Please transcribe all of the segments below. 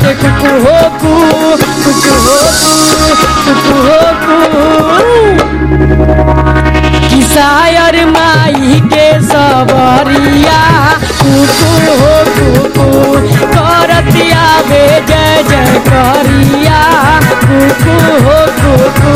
बाटे कुकु हो तू कुकु हो तू कुकु हो तू किसायर माई के सवरिया कुकु हो कुकु करतिया बे जय जय करिया कुकु हो कुकु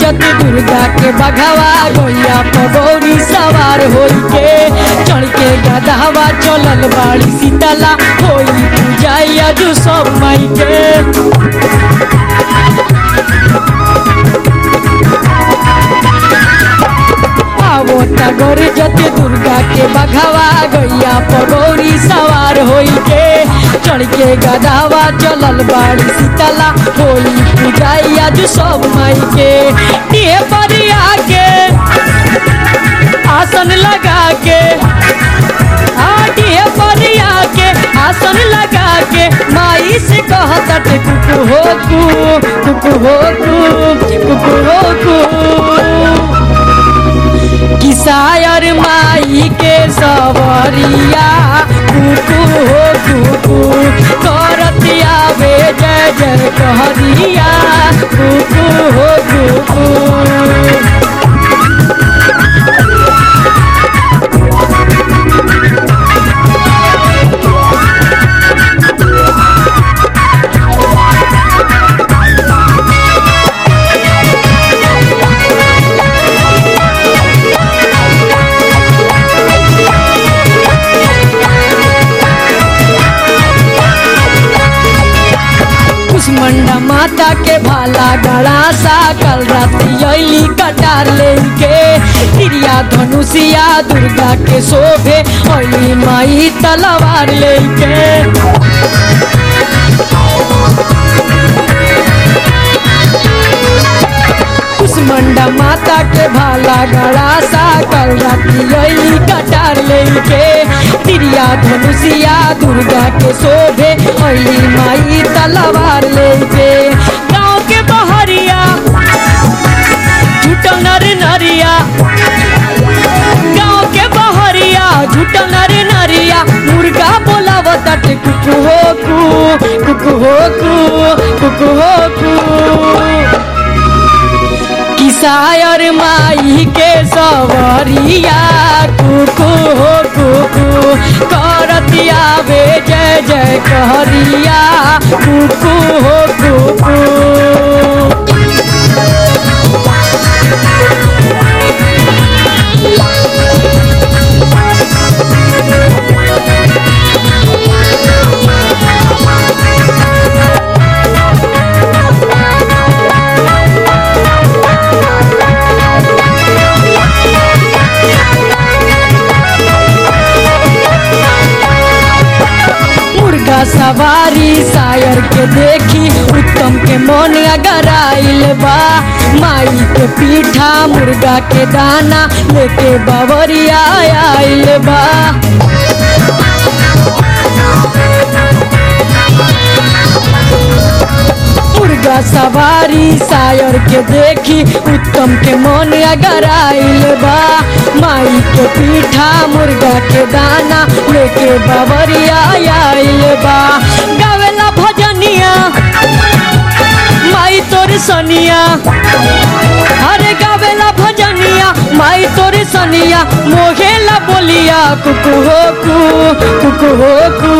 जति दुर्गा के बघावा गोइया पगौरी सवार होई के चढ़ के गधावा चलल बाड़ी सीतला होई पूजाइया जो सब माई के आवो जति दुर्गा के बघावा गैया पगौरी सवार होई के के गधावा चलल बाड़ी सीतला होई पूजाइया जो सब माई के टिहे परिया के आसन लगा के परिया के आसन लगा के माई से कहत कुकु हो कु कुकु हो कु कुकु हो कु किसायर माई के सवरिया कुकु हो कुकु करतिया बे जय जय कहरिया। कुकु माता के भाला गड़ा सा कल राती कटार लेके क्रिया धनुषिया दुर्गा के शोभे अली माई तलवार लेके कुष्मंडा माता के भाला गड़ासा कल राती कटार लेके। क्रिया धनुषिया दुर्गा के शोभे, अली माई तलवार लेके। गाँव के बहरिया, झूठो नर नरिया। गाँव के बहरिया, झूठो नर नरिया। मुर्गा बोलावत कुकु हो कु कुकु हो कु कुकु हो कु किसायर माई के सवरिया, कुकु हो कुकु करतिया बे जय जय कहरिया, कुकु हो कुकु। के देखी, उत्तम के मन अगराइल बा माई के पीठा, मुर्गा के दाना लेके बवरिया आइल बा मुर्गा सवारी सायर के देखी, उत्तम के मन अगराइल बा माई के पीठा, मुर्गा के दाना लेके बवरिया आइल बा माई तोर सनिया अरे गावेला भजनिया। माई तोर मनिया मोहेला बोलिया, कुकु हो कु, कुकु हो कु,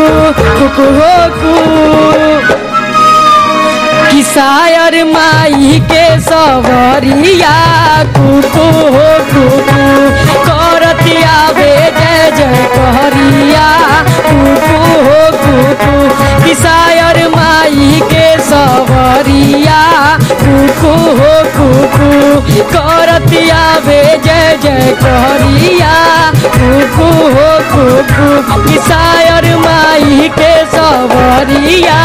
कुकु हो कु। कि शायर माई के सवरिया, कुकु हो कुकु करतिया बे जय जय कहरिया, कुकु हो कुकु कहरिया हो कुकु माई के सवरिया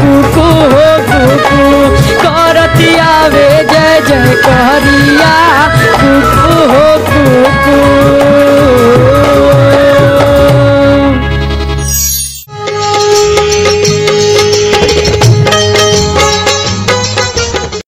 कुकू हो कुकू करतिया वे जय जय कहरिया